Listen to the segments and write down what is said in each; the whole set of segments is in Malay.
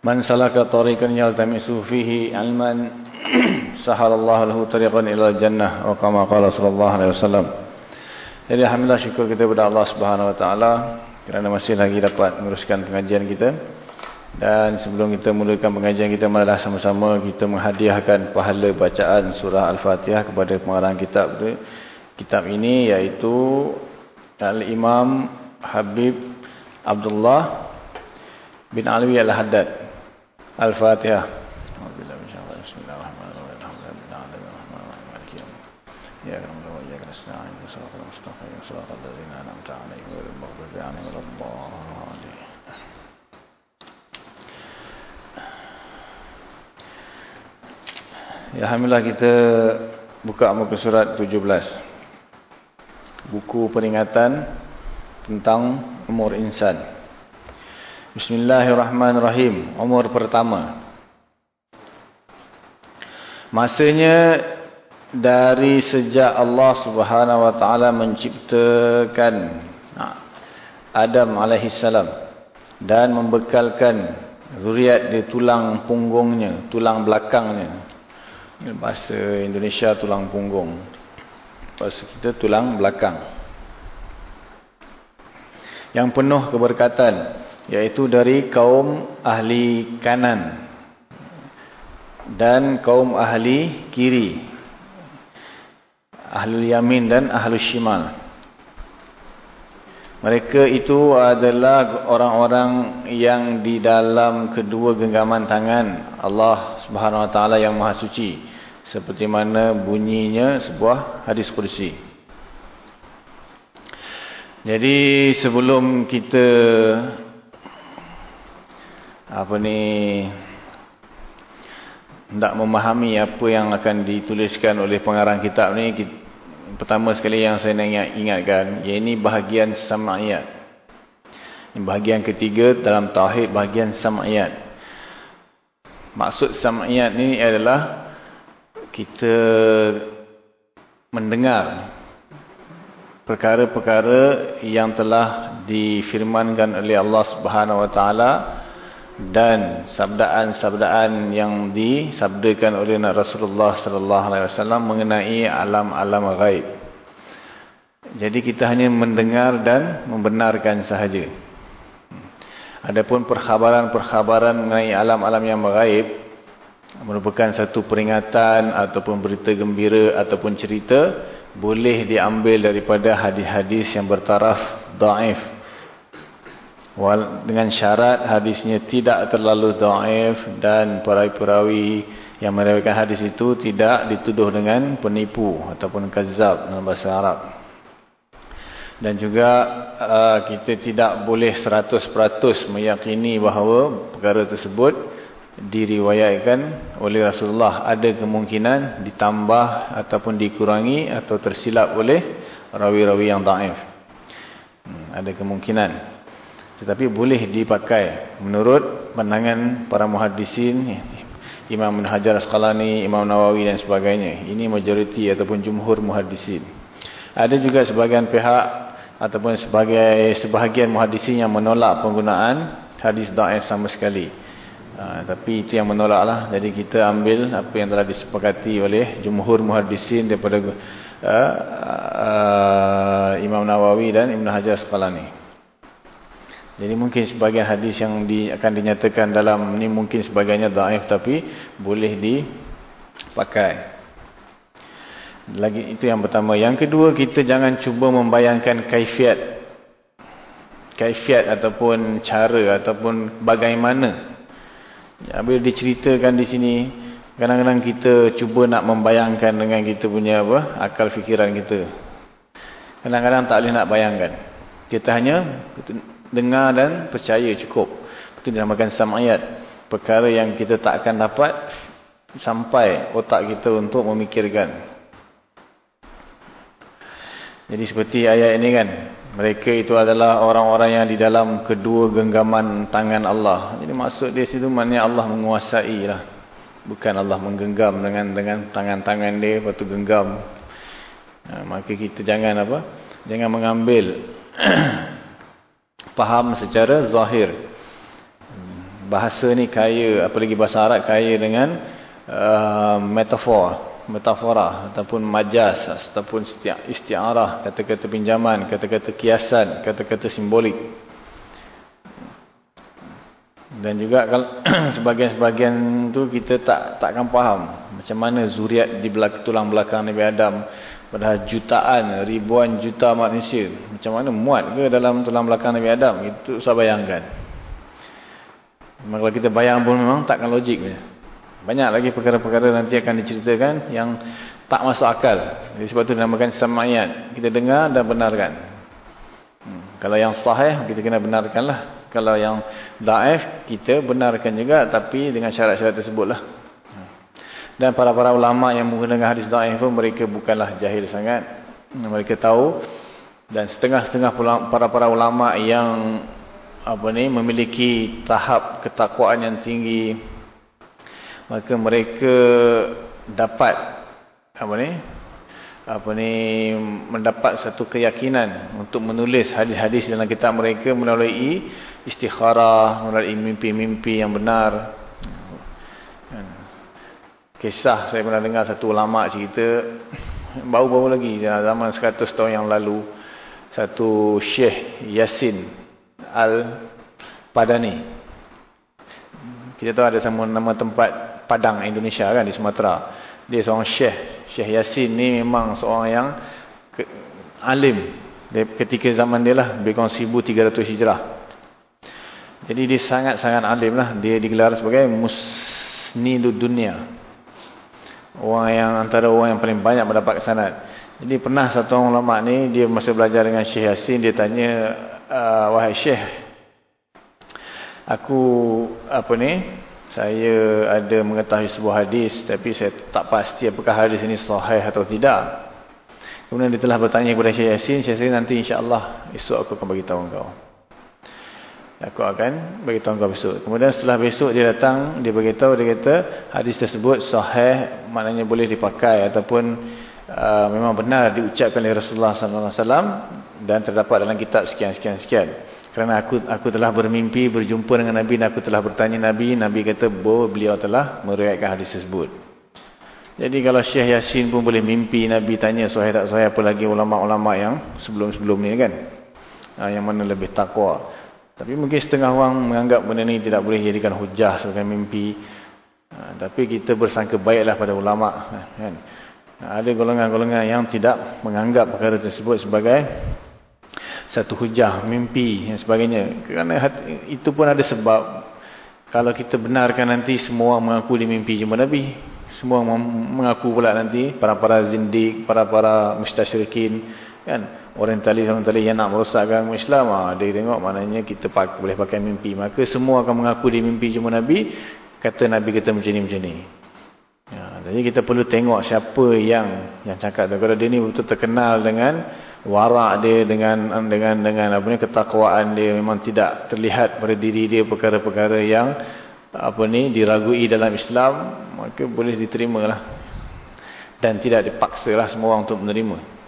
Man salaka tariqan yaltamisu fihi ilman sahalallahu lahu tariqan ila jannah wa kama qala sallallahu alaihi wasallam. Jadi alhamdulillah syukur kita kepada Allah Subhanahu wa taala kerana masih lagi dapat meneruskan pengajian kita. Dan sebelum kita mulakan pengajian kita malah sama-sama kita menghadiahkan pahala bacaan surah Al-Fatihah kepada pengarang kitab tu. Kitab ini iaitu Al-Imam Habib Abdullah bin Alwi Al-Haddad. Al-Fatihah. Ya nasta'in. Shiratal mustaqim. Shiratal ladzina an'amta 'alaihim ghairil maghdubi 'alaihim waladdallin. Ya alhamdulillah kita buka muka surat 17. Buku peringatan tentang umur insan. Bismillahirrahmanirrahim. Umur pertama. Masanya dari sejak Allah Subhanahu wa taala menciptakan Adam alaihi salam dan membekalkan zuriat di tulang punggungnya, tulang belakangnya. Bahasa Indonesia tulang punggung. Bahasa kita tulang belakang. Yang penuh keberkatan yaitu dari kaum ahli kanan dan kaum ahli kiri ahlul yamin dan ahlul shimal. Mereka itu adalah orang-orang yang di dalam kedua genggaman tangan Allah Subhanahu wa taala yang maha suci seperti mana bunyinya sebuah hadis kursi. Jadi sebelum kita apa ni? Hendak memahami apa yang akan dituliskan oleh pengarang kitab ni pertama sekali yang saya nak ingat, ingatkan ini bahagian sam'iyat. Bahagian ketiga dalam tauhid bahagian sam'iyat. Maksud sam'iyat ni adalah kita mendengar perkara-perkara yang telah difirmankan oleh Allah Subhanahu wa taala dan sabdaan-sabdaan yang disabdakan oleh Rasulullah sallallahu alaihi wasallam mengenai alam-alam gaib. Jadi kita hanya mendengar dan membenarkan sahaja. Adapun perkhabaran-perkhabaran mengenai alam-alam yang gaib merupakan satu peringatan ataupun berita gembira ataupun cerita boleh diambil daripada hadis-hadis yang bertaraf dhaif dengan syarat hadisnya tidak terlalu dhaif dan perawi-perawi yang meriwayatkan hadis itu tidak dituduh dengan penipu ataupun kazab dalam bahasa Arab. Dan juga uh, kita tidak boleh 100% meyakini bahawa perkara tersebut diriwayatkan oleh Rasulullah. Ada kemungkinan ditambah ataupun dikurangi atau tersilap oleh rawi-rawi yang dhaif. Hmm, ada kemungkinan tetapi boleh dipakai menurut pandangan para muhaddisin Imam Hajar Asqalani, Imam Nawawi dan sebagainya. Ini majoriti ataupun jumhur muhaddisin. Ada juga sebahagian pihak ataupun sebagai sebahagian muhaddisin yang menolak penggunaan hadis dhaif sama sekali. Ha, tapi itu yang menolaklah. Jadi kita ambil apa yang telah disepakati oleh jumhur muhaddisin daripada uh, uh, Imam Nawawi dan Ibn Hajar Asqalani. Jadi mungkin sebagian hadis yang di, akan dinyatakan dalam ni mungkin sebagainya daif tapi boleh dipakai. Lagi itu yang pertama. Yang kedua kita jangan cuba membayangkan kaifiat. Kaifiat ataupun cara ataupun bagaimana. Bila diceritakan di sini kadang-kadang kita cuba nak membayangkan dengan kita punya apa akal fikiran kita. Kadang-kadang tak boleh nak bayangkan. Kita hanya dengar dan percaya cukup. Itu dinamakan sam'iyat. Perkara yang kita tak akan dapat sampai otak kita untuk memikirkan. Jadi seperti ayat ini kan. Mereka itu adalah orang-orang yang di dalam kedua genggaman tangan Allah. Jadi maksud dia situ maknanya Allah menguasai lah. Bukan Allah menggenggam dengan dengan tangan-tangan dia. Lepas tu genggam. Ha, maka kita jangan apa. Jangan mengambil faham secara zahir. Bahasa ni kaya, apalagi bahasa Arab kaya dengan uh, metafor, metafora ataupun majas ataupun istiarah, kata-kata pinjaman, kata-kata kiasan, kata-kata simbolik. Dan juga sebagian-sebagian tu kita tak takkan faham macam mana zuriat di belakang tulang belakang Nabi Adam Padahal jutaan, ribuan juta manusia. Macam mana muat ke dalam tulang belakang Nabi Adam? Itu saya bayangkan. Memang kalau kita bayang pun memang takkan logik. Banyak lagi perkara-perkara nanti akan diceritakan yang tak masuk akal. Jadi sebab itu dinamakan samayat. Kita dengar dan benarkan. Hmm. Kalau yang sahih, kita kena benarkanlah. Kalau yang daif, kita benarkan juga. Tapi dengan syarat-syarat tersebutlah. Dan para-para ulama yang menggunakan hadis daif pun mereka bukanlah jahil sangat. Mereka tahu dan setengah-setengah para-para ulama yang apa ni memiliki tahap ketakwaan yang tinggi maka mereka dapat apa ni apa ni mendapat satu keyakinan untuk menulis hadis-hadis dalam kitab mereka melalui istikharah melalui mimpi-mimpi yang benar Kisah saya pernah dengar satu ulama cerita baru-baru lagi zaman 100 tahun yang lalu satu Syekh Yasin Al-Padani. Kita tahu ada sama nama tempat Padang Indonesia kan di Sumatera. Dia seorang Syekh. Syekh Yasin ni memang seorang yang ke, alim. Dia, ketika zaman dia lah kurang 1300 Hijrah. Jadi dia sangat-sangat alim lah. Dia digelar sebagai Musnidud Dunia. Orang yang antara orang yang paling banyak mendapat kesanat. Jadi pernah satu orang ulama ni dia masa belajar dengan Syekh Yasin dia tanya uh, wahai Syekh aku apa ni saya ada mengetahui sebuah hadis tapi saya tak pasti apakah hadis ini sahih atau tidak. Kemudian dia telah bertanya kepada Syekh Yasin, Syekh Yasin nanti insya-Allah esok aku akan bagi tahu engkau. Aku akan beritahu kau besok. Kemudian setelah besok dia datang, dia beritahu, dia kata hadis tersebut sahih, maknanya boleh dipakai ataupun uh, memang benar diucapkan oleh Rasulullah SAW dan terdapat dalam kitab sekian-sekian-sekian. Kerana aku aku telah bermimpi berjumpa dengan Nabi dan aku telah bertanya Nabi, Nabi kata bahawa beliau telah meriwayatkan hadis tersebut. Jadi kalau Syekh Yasin pun boleh mimpi Nabi tanya sahih tak sahih apa lagi ulama-ulama yang sebelum-sebelum ni kan. Uh, yang mana lebih takwa. Tapi mungkin setengah orang menganggap benda ni tidak boleh jadikan hujah sebagai mimpi. Ha, tapi kita bersangka baiklah pada ulama. Kan? Ha, ada golongan-golongan yang tidak menganggap perkara tersebut sebagai satu hujah, mimpi dan sebagainya. Kerana hati, itu pun ada sebab. Kalau kita benarkan nanti semua mengaku di mimpi jumpa Nabi. Semua mengaku pula nanti para-para zindik, para-para mustasyrikin. Kan? Orientalis orientalis yang nak merosakkan Islam ah dia tengok maknanya kita pakai, boleh pakai mimpi. Maka semua akan mengaku di mimpi cuma nabi kata nabi kita macam ni macam ni. Ya, jadi kita perlu tengok siapa yang yang cakap tu kalau dia ni betul terkenal dengan warak dia dengan dengan dengan apa ni ketakwaan dia memang tidak terlihat pada diri dia perkara-perkara yang apa ni diragui dalam Islam maka boleh diterima lah dan tidak dipaksa lah semua orang untuk menerima. Ha,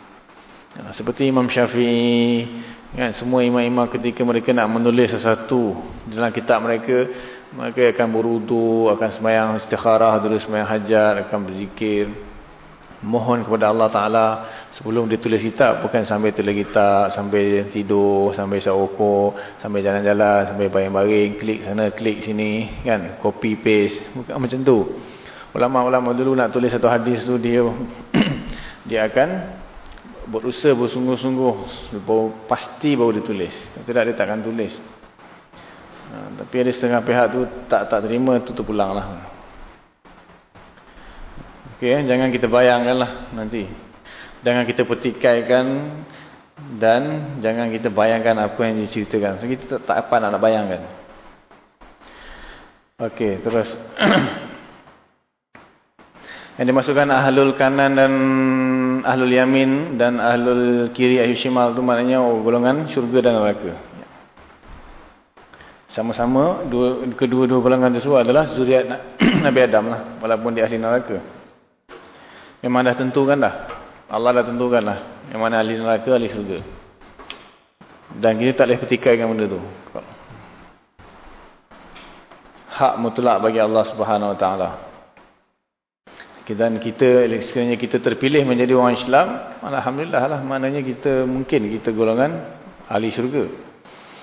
seperti Imam Syafi'i, kan, semua imam-imam ketika mereka nak menulis sesuatu dalam kitab mereka, mereka akan berudu, akan semayang istikharah, dulu semayang hajat, akan berzikir. mohon kepada Allah Ta'ala sebelum dia tulis kitab bukan sambil tulis kitab sambil tidur, sambil sahoko sambil jalan-jalan, sambil baring-baring klik sana, klik sini kan copy paste, bukan macam tu ulama-ulama dulu nak tulis satu hadis tu dia dia akan berusaha bersungguh-sungguh baru pasti baru dia tulis tidak dia takkan tulis ha, tapi ada setengah pihak tu tak tak terima tu terpulang lah Okay, jangan kita bayangkanlah nanti. Jangan kita petikaikan dan jangan kita bayangkan apa yang diceritakan. So, kita tak, tak apa nak bayangkan. Okey, terus. yang dimasukkan ahlul kanan dan ahlul yamin dan ahlul kiri ayushimal itu maknanya oh, golongan syurga dan neraka. Sama-sama kedua-dua golongan tersebut adalah zuriat Nabi Adam lah walaupun di ahli neraka. Memang dah tentukan dah. Allah dah tentukan lah. Yang mana ahli neraka, ahli surga. Dan kita tak boleh petikaikan benda tu. Hak mutlak bagi Allah subhanahu wa ta'ala. Dan kita, sekiranya kita terpilih menjadi orang Islam, Alhamdulillah lah. Maknanya kita, mungkin kita golongan ahli surga.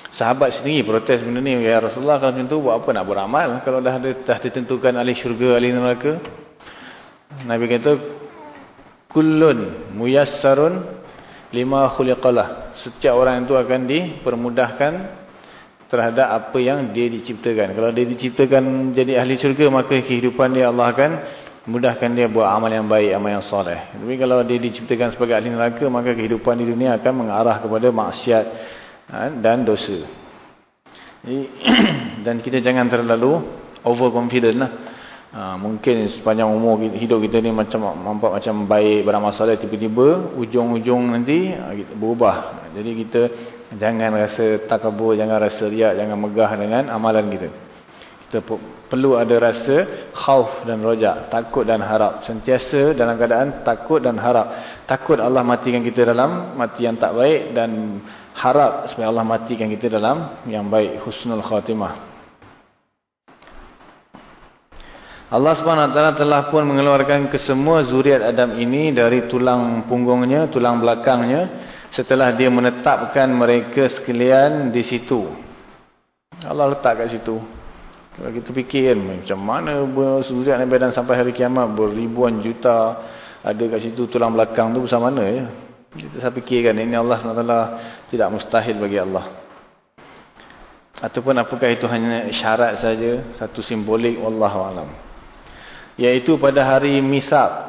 Sahabat sendiri protes benda ni. Ya Rasulullah kalau macam tu, buat apa nak beramal? Kalau dah, dah ditentukan ahli surga, ahli neraka. Nabi kata, kullun muyassarun lima khuliqalah setiap orang itu akan dipermudahkan terhadap apa yang dia diciptakan kalau dia diciptakan jadi ahli syurga maka kehidupan dia Allah akan mudahkan dia buat amal yang baik amal yang soleh tapi kalau dia diciptakan sebagai ahli neraka maka kehidupan di dunia akan mengarah kepada maksiat ha, dan dosa dan kita jangan terlalu overconfident lah Ha, mungkin sepanjang umur hidup kita ni macam nampak macam baik beramal soleh tiba-tiba ujung-ujung nanti ha, berubah. Jadi kita jangan rasa takabur, jangan rasa riak, jangan megah dengan amalan kita. Kita perlu ada rasa khauf dan rojak, takut dan harap. Sentiasa dalam keadaan takut dan harap. Takut Allah matikan kita dalam mati yang tak baik dan harap supaya Allah matikan kita dalam yang baik, husnul khatimah. Allah SWT telah pun mengeluarkan kesemua zuriat Adam ini dari tulang punggungnya, tulang belakangnya setelah dia menetapkan mereka sekalian di situ. Allah letak kat situ. Kalau kita fikir macam mana zuriat Nabi Adam sampai hari kiamat beribuan juta ada kat situ tulang belakang tu bersama mana ya? Kita saya fikirkan ini Allah SWT tidak mustahil bagi Allah. Ataupun apakah itu hanya syarat saja, satu simbolik Wallahu'alam yaitu pada hari Misak.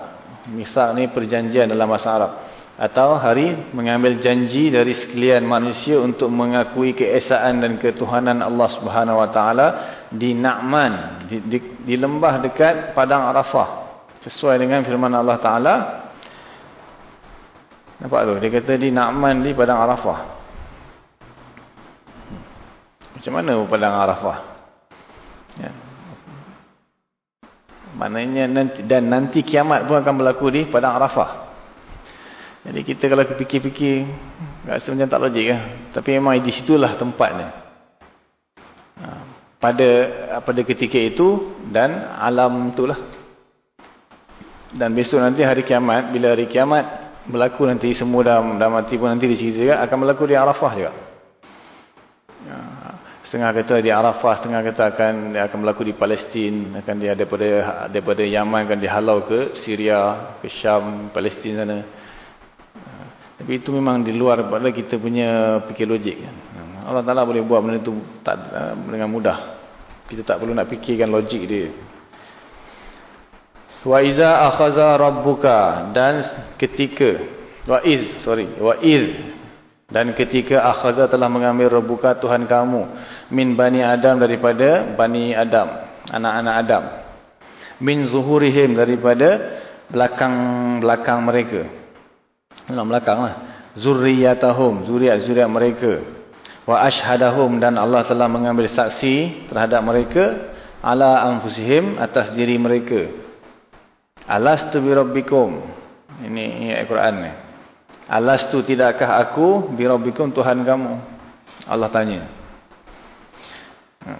Misak ni perjanjian dalam bahasa Arab. Atau hari mengambil janji dari sekalian manusia untuk mengakui keesaan dan ketuhanan Allah Subhanahu Wa Taala di Na'man, di, di, di lembah dekat Padang Arafah. Sesuai dengan firman Allah Taala. Nampak tu? Dia kata di Na'man di Padang Arafah. Macam mana Padang Arafah? Ya. Maknanya nanti dan nanti kiamat pun akan berlaku di padang Arafah. Jadi kita kalau fikir-fikir rasa macam tak logik kan. Tapi memang di situlah tempatnya. Ha, pada pada ketika itu dan alam itulah. Dan besok nanti hari kiamat bila hari kiamat berlaku nanti semua dah dah mati pun nanti diceritakan akan berlaku di Arafah juga. Setengah kata di Arafah, setengah kata akan akan berlaku di Palestin, akan dia daripada daripada Yaman akan dihalau ke Syria, ke Syam, Palestin sana. Tapi itu memang di luar pada kita punya fikir logik. Allah Taala boleh buat benda itu tak dengan mudah. Kita tak perlu nak fikirkan logik dia. Wa iza akhaza rabbuka dan ketika wa iz sorry wa iz dan ketika akhaza telah mengambil rebuka Tuhan kamu min bani Adam daripada bani Adam, anak-anak Adam. Min zuhurihim daripada belakang-belakang mereka. Dalam belakanglah. Zurriyatahum, zuriat-zuriat mereka. Wa ashhadahum dan Allah telah mengambil saksi terhadap mereka ala anfusihim atas diri mereka. Alastu bi rabbikum. Ini ayat Quran ni. Alastu tidakkah aku birabbikum Tuhan kamu? Allah tanya. Ha.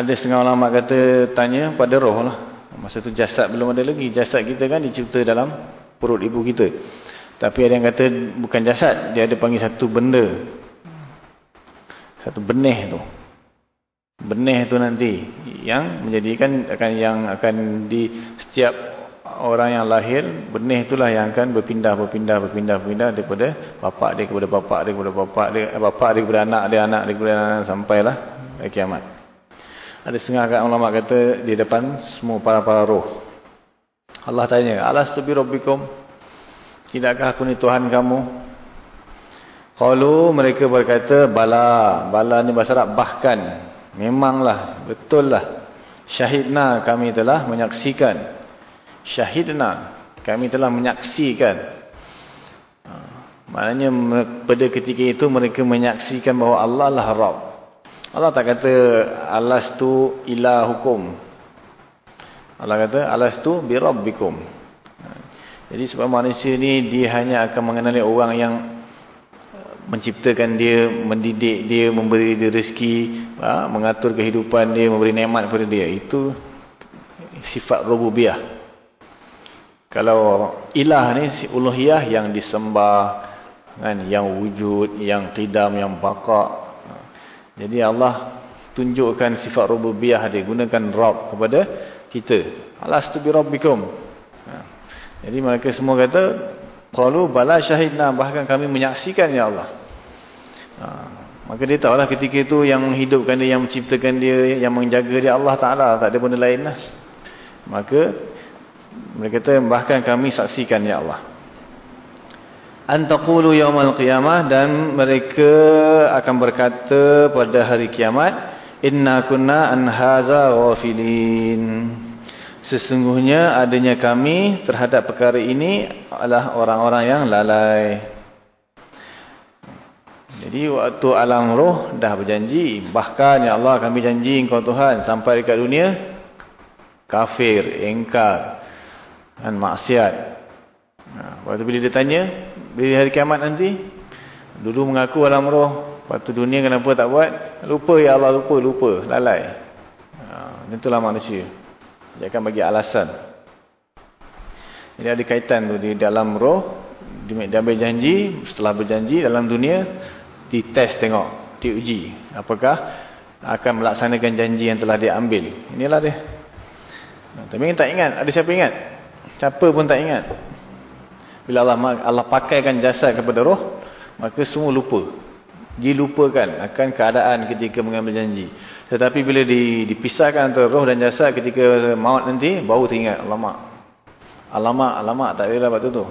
Ada setengah ulama kata tanya pada roh lah. Masa tu jasad belum ada lagi. Jasad kita kan dicipta dalam perut ibu kita. Tapi ada yang kata bukan jasad, dia ada panggil satu benda. Satu benih tu. Benih tu nanti yang menjadikan akan yang akan di setiap orang yang lahir, benih itulah yang akan berpindah berpindah berpindah berpindah daripada bapak dia kepada bapak dia kepada bapak dia, eh, bapak dia kepada anak dia, anak dia kepada anak sampailah kiamat. Ada setengah ulama kata di depan semua para-para roh. Allah tanya, "Alastu bi rabbikum?" Tidakkah aku ni Tuhan kamu? Qalu mereka berkata, "Bala." Bala ni bahasa Arab bahkan. Memanglah, betul lah. Syahidna kami telah menyaksikan. Syahidna kami telah menyaksikan. Ha, maknanya pada ketika itu mereka menyaksikan bahawa Allah lah Rabb. Allah tak kata alastu ilahukum. Allah kata alastu birabbikum. Jadi sebab manusia ni dia hanya akan mengenali orang yang uh, menciptakan dia, mendidik dia, memberi dia rezeki, ha, mengatur kehidupan dia, memberi nikmat kepada dia. Itu sifat rububiyah. Kalau ilah ni si uluhiyah yang disembah kan, yang wujud, yang qidam, yang baqa. Jadi Allah tunjukkan sifat rububiyah dia gunakan rabb kepada kita. Alastu bi rabbikum. Jadi mereka semua kata, qalu bala syahidna bahkan kami menyaksikan ya Allah. Ha, maka dia tahulah ketika itu yang menghidupkan dia, yang menciptakan dia, yang menjaga dia Allah Taala, tak ada benda lain lah. Maka mereka kata bahkan kami saksikan ya Allah. Antaqulu yaumal qiyamah dan mereka akan berkata pada hari kiamat, inna kunna an haza ghafilin. Sesungguhnya adanya kami terhadap perkara ini adalah orang-orang yang lalai. Jadi waktu alam roh dah berjanji. Bahkan ya Allah kami janji engkau Tuhan sampai dekat dunia. Kafir, engkar dan maksiat. Nah, waktu bila dia tanya, bila hari kiamat nanti. Dulu mengaku alam roh. Waktu dunia kenapa tak buat? Lupa ya Allah, lupa, lupa. Lalai. Nah, itulah manusia. Dia akan bagi alasan. Ini ada kaitan tu di dalam roh. Dia ambil janji. Setelah berjanji dalam dunia. Dites tengok. Diuji. Apakah akan melaksanakan janji yang telah dia ambil. Inilah dia. Tapi tak ingat. Ada siapa ingat? Siapa pun tak ingat. Bila Allah, Allah pakaikan jasa kepada roh. Maka semua lupa dilupakan akan keadaan ketika mengambil janji. Tetapi bila dipisahkan antara roh dan jasad ketika maut nanti, baru teringat alamak. Alamak, alamak tak ada waktu tu.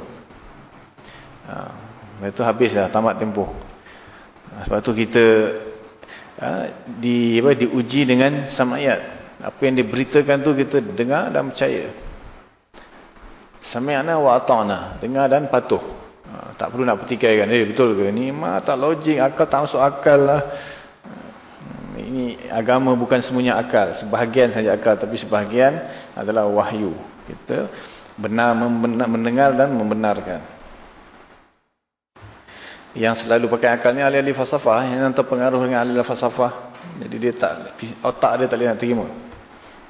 Ha, itu habis dah, tamat tempoh. Ha, sebab tu kita ha, di apa diuji dengan samayat. Apa yang diberitakan tu kita dengar dan percaya. Samayana wa ata'na, dengar dan patuh. Ha, tak perlu nak petikaikan. Eh betul ke? Ni mah tak logik. Akal tak masuk akal lah. Hmm, ini agama bukan semuanya akal. Sebahagian saja akal. Tapi sebahagian adalah wahyu. Kita benar mendengar dan membenarkan. Yang selalu pakai akal ni ahli-ahli falsafah. Yang terpengaruh dengan ahli-ahli falsafah. Jadi dia tak, otak dia tak boleh nak terima.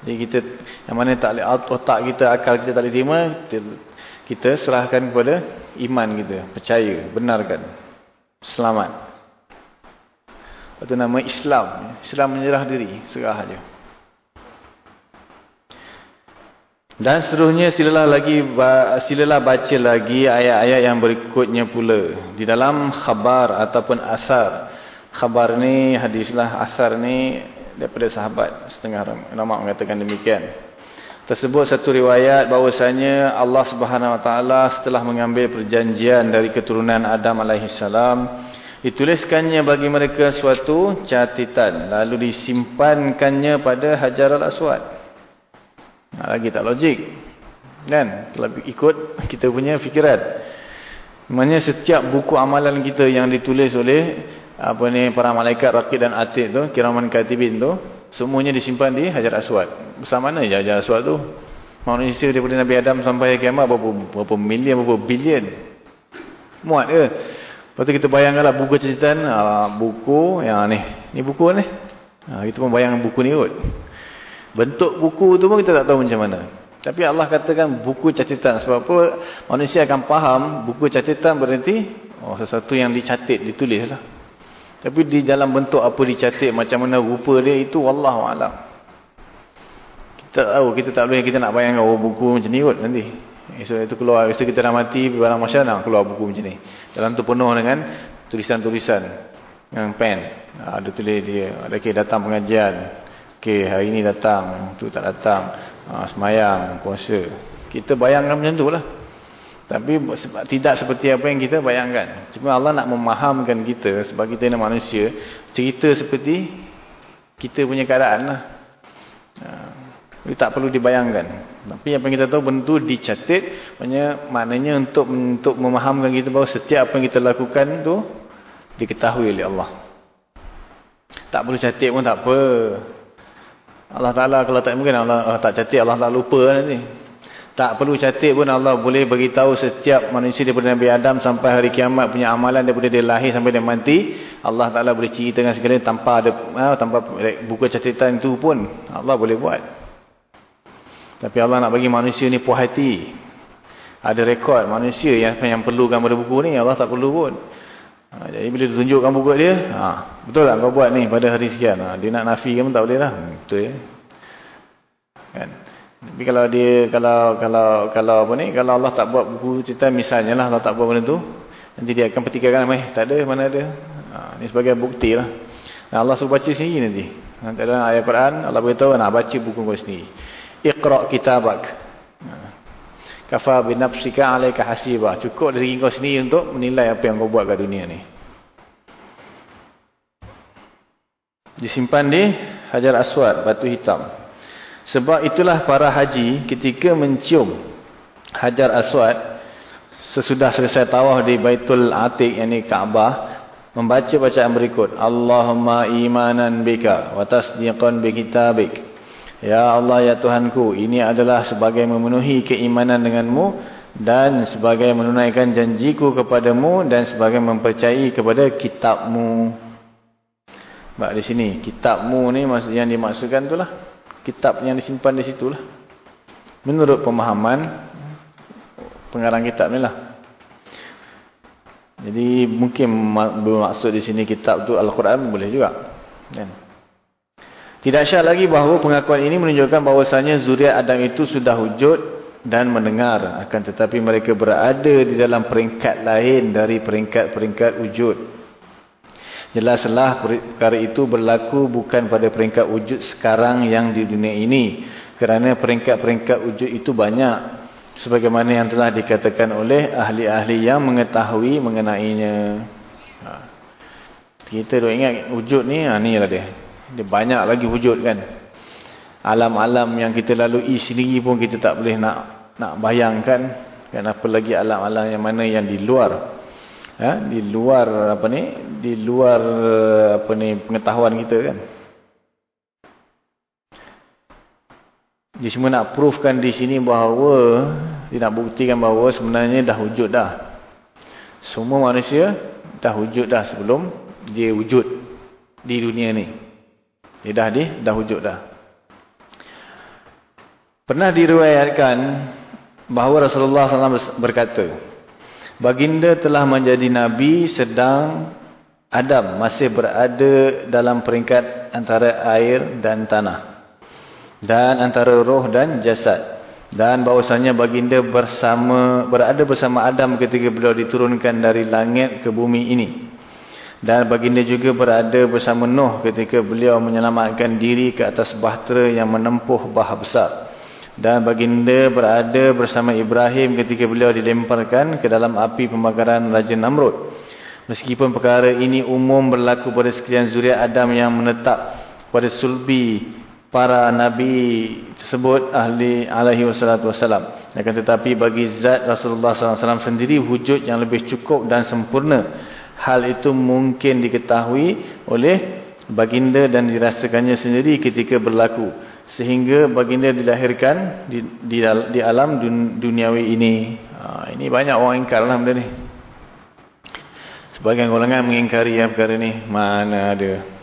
Jadi kita, yang mana tak boleh, otak kita, akal kita tak boleh terima, serahkan kepada iman kita. Percaya, benarkan. Selamat. Itu nama Islam. Islam menyerah diri. Serah saja. Dan seterusnya silalah lagi silalah baca lagi ayat-ayat yang berikutnya pula. Di dalam khabar ataupun asar. Khabar ni hadislah asar ni daripada sahabat. Setengah nama mengatakan demikian. Tersebut satu riwayat bahawasanya Allah Subhanahu Wa Taala setelah mengambil perjanjian dari keturunan Adam alaihissalam dituliskannya bagi mereka suatu catatan lalu disimpankannya pada Hajar al-Aswad. Nah, lagi tak logik. Kan? Kalau ikut kita punya fikiran. Maknanya setiap buku amalan kita yang ditulis oleh apa ni para malaikat Raqib dan Atid tu, kiraman katibin tu, Semuanya disimpan di Hajar Aswad. Bersama mana ya Hajar Aswad tu? Manusia daripada Nabi Adam sampai kiamat berapa, berapa milion, berapa bilion. Muat ke? Lepas tu kita bayangkanlah buku cerita uh, buku yang ni. Ni buku ni. Ha, kita pun bayangkan buku ni kot. Bentuk buku tu pun kita tak tahu macam mana. Tapi Allah katakan buku catatan. Sebab apa? Manusia akan faham buku catatan berarti oh sesuatu yang dicatat, ditulis lah. Tapi di dalam bentuk apa dicatat, macam mana rupa dia, itu Allah Alam. Kita tahu, kita tak boleh, kita nak bayangkan oh, buku macam ni kot nanti. Esok itu keluar, esok kita dah mati, barang masyarakat keluar buku macam ni. Dalam tu penuh dengan tulisan-tulisan. Dengan pen. Ada tulis dia, ada okay, datang pengajian. Okey, hari ni datang, tu tak datang. Ha, semayang, puasa. Kita bayangkan macam tu lah. Tapi tidak seperti apa yang kita bayangkan. Cuma Allah nak memahamkan kita sebagai kita manusia. Cerita seperti kita punya keadaan lah. Ha, tak perlu dibayangkan. Tapi apa yang kita tahu bentuk dicatat. Maknanya, untuk untuk memahamkan kita bahawa setiap apa yang kita lakukan tu diketahui oleh Allah. Tak perlu catat pun tak apa. Allah Ta'ala kalau tak mungkin Allah, tak catat Allah tak lupa nanti. Tak perlu catat pun Allah boleh beritahu setiap manusia daripada Nabi Adam sampai hari kiamat punya amalan daripada dia lahir sampai dia mati. Allah Ta'ala boleh cerita dengan segala tanpa ada ha, tanpa buku catatan itu pun Allah boleh buat. Tapi Allah nak bagi manusia ni puas hati. Ada rekod manusia yang, yang perlukan pada buku ni Allah tak perlu pun. Ha, jadi bila ditunjukkan buku dia, ha, betul tak kau buat ni pada hari sekian? Ha, dia nak nafikan pun tak boleh lah. Hmm, betul ya. Kan? Tapi kalau dia, kalau kalau kalau apa ni, kalau Allah tak buat buku cerita misalnya lah Allah tak buat benda tu, nanti dia akan petikkan, eh tak ada, mana ada. Ha, ni sebagai bukti lah. Nah, Allah suruh baca sendiri nanti. Nanti dalam ayat Quran, Allah beritahu nak baca buku kau sendiri. Iqra' kitabak. Ha. Kafa binafsika alaika hasiba. Cukup dari kau sendiri untuk menilai apa yang kau buat kat dunia ni. Disimpan di Hajar Aswad, batu hitam. Sebab itulah para haji ketika mencium Hajar Aswad sesudah selesai tawaf di Baitul Atiq yang ni Kaabah membaca bacaan berikut Allahumma imanan bika wa tasdiqan bi kitabik Ya Allah, ya Tuhanku, ini adalah sebagai memenuhi keimanan denganmu dan sebagai menunaikan janjiku kepadamu dan sebagai mempercayai kepada kitabmu. Baik di sini, kitabmu ni yang dimaksudkan itulah. Kitab yang disimpan di situlah. Menurut pemahaman pengarang kitab ni lah. Jadi mungkin bermaksud di sini kitab tu Al-Quran boleh juga. Kan? Tidak syak lagi bahawa pengakuan ini menunjukkan bahawasanya zuriat Adam itu sudah wujud dan mendengar. Akan tetapi mereka berada di dalam peringkat lain dari peringkat-peringkat wujud. Jelaslah perkara itu berlaku bukan pada peringkat wujud sekarang yang di dunia ini. Kerana peringkat-peringkat wujud itu banyak. Sebagaimana yang telah dikatakan oleh ahli-ahli yang mengetahui mengenainya. Ha. Kita ingat wujud ni, ha, ni lah dia. Dia banyak lagi wujud kan. Alam-alam yang kita lalui sendiri pun kita tak boleh nak nak bayangkan. Kan apa lagi alam-alam yang mana yang di luar. Ha? Di luar apa ni? Di luar apa ni pengetahuan kita kan. Dia semua nak proofkan di sini bahawa dia nak buktikan bahawa sebenarnya dah wujud dah. Semua manusia dah wujud dah sebelum dia wujud di dunia ni. Dia dah di, dah wujud dah. Pernah diriwayatkan bahawa Rasulullah SAW berkata, Baginda telah menjadi Nabi sedang Adam masih berada dalam peringkat antara air dan tanah. Dan antara roh dan jasad. Dan bahawasanya baginda bersama berada bersama Adam ketika beliau diturunkan dari langit ke bumi ini. Dan baginda juga berada bersama Nuh ketika beliau menyelamatkan diri ke atas bahtera yang menempuh bah besar. Dan baginda berada bersama Ibrahim ketika beliau dilemparkan ke dalam api pembakaran Raja Namrud. Meskipun perkara ini umum berlaku pada sekalian zuriat Adam yang menetap pada sulbi para nabi tersebut ahli alaihi wassalatu wassalam. Akan tetapi bagi zat Rasulullah SAW sendiri wujud yang lebih cukup dan sempurna hal itu mungkin diketahui oleh baginda dan dirasakannya sendiri ketika berlaku sehingga baginda dilahirkan di di, di alam dun, duniawi ini ha, ini banyak orang ingkar lah benda ni sebagian golongan mengingkari ya perkara ni mana ada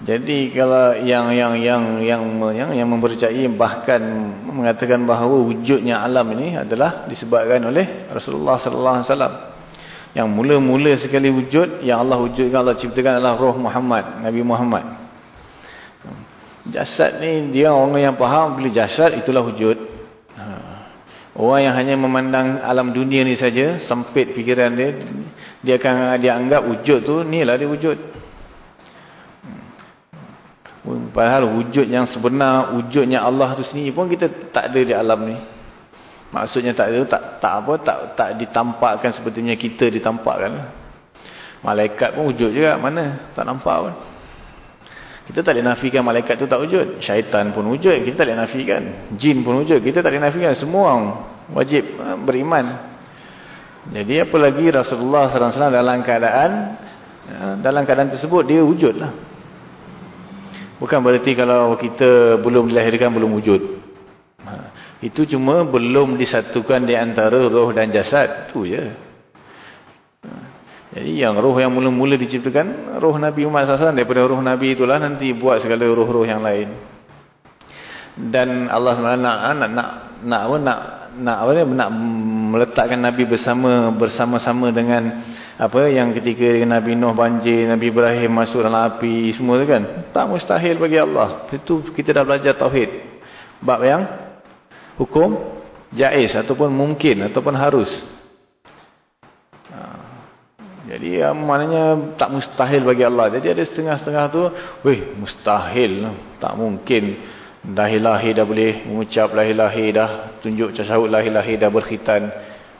Jadi kalau yang yang yang yang yang, yang mempercayai bahkan mengatakan bahawa wujudnya alam ini adalah disebabkan oleh Rasulullah sallallahu alaihi wasallam. Yang mula-mula sekali wujud yang Allah wujudkan Allah ciptakan adalah roh Muhammad, Nabi Muhammad. Jasad ni dia orang yang faham bila jasad itulah wujud. Ha. Orang yang hanya memandang alam dunia ni saja, sempit fikiran dia, dia akan dia anggap wujud tu inilah dia wujud. Padahal wujud yang sebenar, wujudnya Allah tu sendiri pun kita tak ada di alam ni. Maksudnya tak ada, tak, tak apa, tak tak ditampakkan sepertinya kita ditampakkan. Malaikat pun wujud juga, mana? Tak nampak pun. Kita tak boleh nafikan malaikat tu tak wujud. Syaitan pun wujud, kita tak boleh nafikan. Jin pun wujud, kita tak boleh nafikan. Semua wajib ha, beriman. Jadi apa lagi Rasulullah SAW dalam keadaan, ha, dalam keadaan tersebut, dia wujudlah. Bukan berarti kalau kita belum dilahirkan belum wujud. Ha. Itu cuma belum disatukan di antara roh dan jasad. Itu je. Jadi yang roh yang mula-mula diciptakan, roh Nabi Muhammad SAW daripada roh Nabi itulah nanti buat segala roh-roh yang lain. Dan Allah SWT nak nak nak nak apa nak nak apa nak meletakkan Nabi bersama bersama-sama dengan apa yang ketika Nabi Nuh banjir, Nabi Ibrahim masuk dalam api, semua tu kan. Tak mustahil bagi Allah. Itu kita dah belajar tauhid. Bab yang hukum jaiz ataupun mungkin ataupun harus. Jadi ya, maknanya tak mustahil bagi Allah. Jadi ada setengah-setengah tu, weh mustahil, tak mungkin. Lahir-lahir dah boleh mengucap lahir-lahir dah, tunjuk casyahud lahir-lahir dah berkhitan.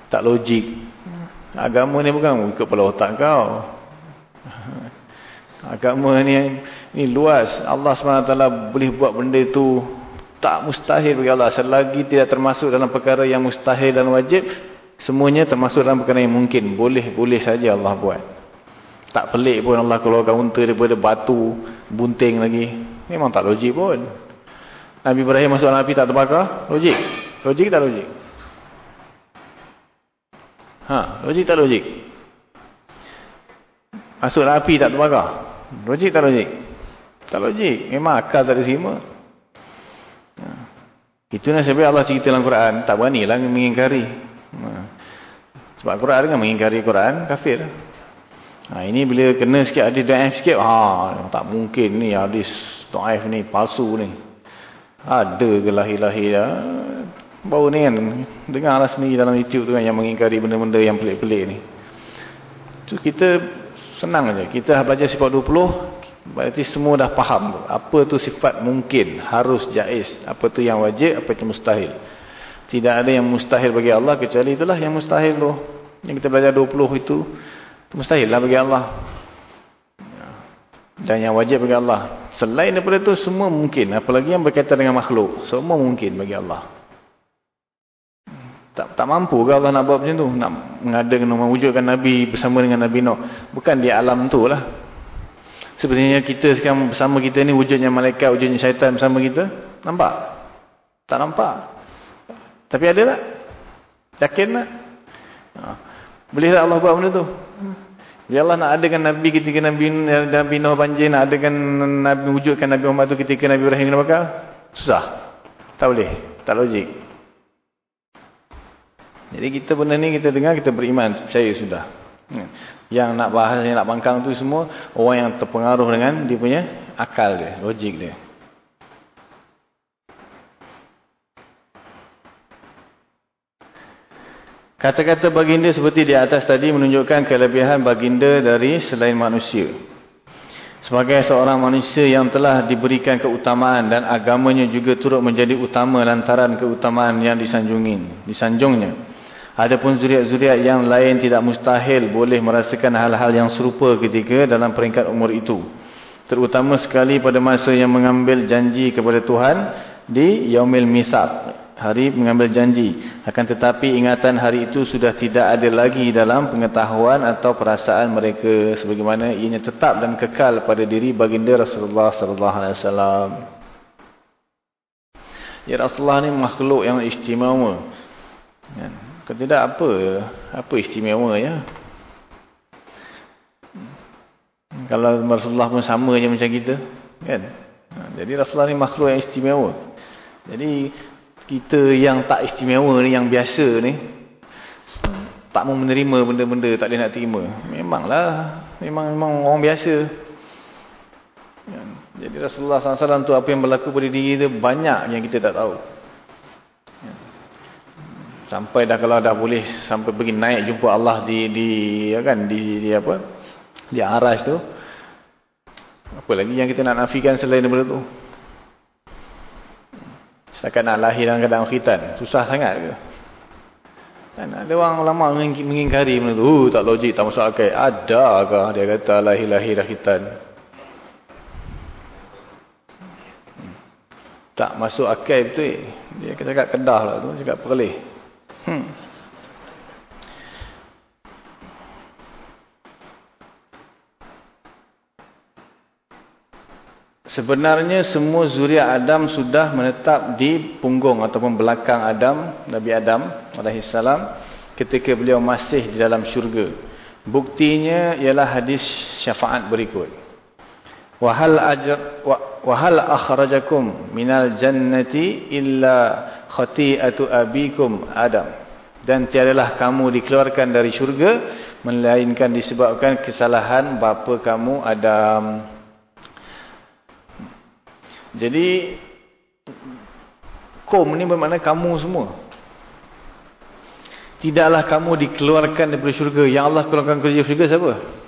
Tak logik. Agama ni bukan ikut kepala otak kau. Agama ni ni luas. Allah SWT boleh buat benda itu tak mustahil bagi Allah. Selagi tidak termasuk dalam perkara yang mustahil dan wajib, semuanya termasuk dalam perkara yang mungkin. Boleh-boleh saja Allah buat. Tak pelik pun Allah keluarkan unta daripada batu, bunting lagi. Memang tak logik pun. Nabi Ibrahim masuk dalam api tak terbakar? Logik. Logik tak logik? Ha, logik tak logik? Masuk api tak terbakar? Logik tak logik? Tak logik. Memang akal tak diterima. Ha. Itulah sebab Allah cerita dalam Quran. Tak beranilah mengingkari. Sebab Quran kan mengingkari Quran, kafir. Ha, ini bila kena sikit hadis da'if sikit, ha, tak mungkin ni hadis da'if ni, palsu ni. Ada ke lahir-lahir Baru ni kan, dengarlah sendiri dalam YouTube tu kan yang mengingkari benda-benda yang pelik-pelik ni. Tu kita senang aja. Kita belajar sifat 20, berarti semua dah faham. Apa tu sifat mungkin, harus jais. Apa tu yang wajib, apa tu mustahil. Tidak ada yang mustahil bagi Allah, kecuali itulah yang mustahil tu. Yang kita belajar 20 itu, itu mustahil lah bagi Allah. Dan yang wajib bagi Allah. Selain daripada itu, semua mungkin. Apalagi yang berkaitan dengan makhluk. Semua mungkin bagi Allah. Tak, tak mampu ke Allah nak buat macam tu? Nak mengadakan, mewujudkan Nabi bersama dengan Nabi Nuh. Bukan di alam tu lah. Sebenarnya kita sekarang bersama kita ni wujudnya malaikat, wujudnya syaitan bersama kita. Nampak? Tak nampak. Tapi ada tak? Yakin tak? Ha. Boleh tak Allah buat benda tu? Ya Allah nak adakan Nabi ketika Nabi, Nabi Nuh banjir, nak adakan Nabi, wujudkan Nabi Muhammad tu ketika Nabi Ibrahim kena bakal? Susah. Tak boleh. Tak logik. Jadi kita benda ni kita dengar kita beriman, percaya sudah. Hmm. Yang nak bahas, yang nak bangkang tu semua orang yang terpengaruh dengan dia punya akal dia, logik dia. Kata-kata baginda seperti di atas tadi menunjukkan kelebihan baginda dari selain manusia. Sebagai seorang manusia yang telah diberikan keutamaan dan agamanya juga turut menjadi utama lantaran keutamaan yang disanjungin, disanjungnya. Adapun zuriat-zuriat yang lain tidak mustahil boleh merasakan hal-hal yang serupa ketika dalam peringkat umur itu. Terutama sekali pada masa yang mengambil janji kepada Tuhan di Yaumil Misab, hari mengambil janji. Akan tetapi ingatan hari itu sudah tidak ada lagi dalam pengetahuan atau perasaan mereka sebagaimana ianya tetap dan kekal pada diri baginda Rasulullah sallallahu alaihi wasallam. Ya Rasulullah ni makhluk yang istimewa. Ya. Kalau tidak apa apa istimewa ya. Kalau Rasulullah pun sama je macam kita. Kan? Ha, jadi Rasulullah ni makhluk yang istimewa. Jadi kita yang tak istimewa ni, yang biasa ni, tak mau menerima benda-benda tak boleh nak terima. Memanglah, memang memang orang biasa. Kan? Jadi Rasulullah SAW tu apa yang berlaku pada diri dia banyak yang kita tak tahu. Kan? Sampai dah kalau dah boleh sampai pergi naik jumpa Allah di di ya kan di, di apa? Di aras tu. Apa lagi yang kita nak nafikan selain daripada tu? Setakat nak lahir dalam keadaan khitan, susah sangat ke? Kan ada orang ulama mengingkari benda tu, oh, tak logik, tak masuk akal. Adakah dia kata lahir-lahir khitan? tak masuk akal betul dia cakap kedah lah tu cakap perlih hmm. Sebenarnya semua zuriat Adam sudah menetap di punggung ataupun belakang Adam Nabi Adam AS ketika beliau masih di dalam syurga. Buktinya ialah hadis syafaat berikut. Wahal ajr wahal akhrajakum minal jannati illa khati'atu abikum adam. Dan tiadalah kamu dikeluarkan dari syurga melainkan disebabkan kesalahan bapa kamu Adam jadi kum ni bermakna kamu semua tidaklah kamu dikeluarkan dari syurga yang Allah keluarkan dari syurga siapa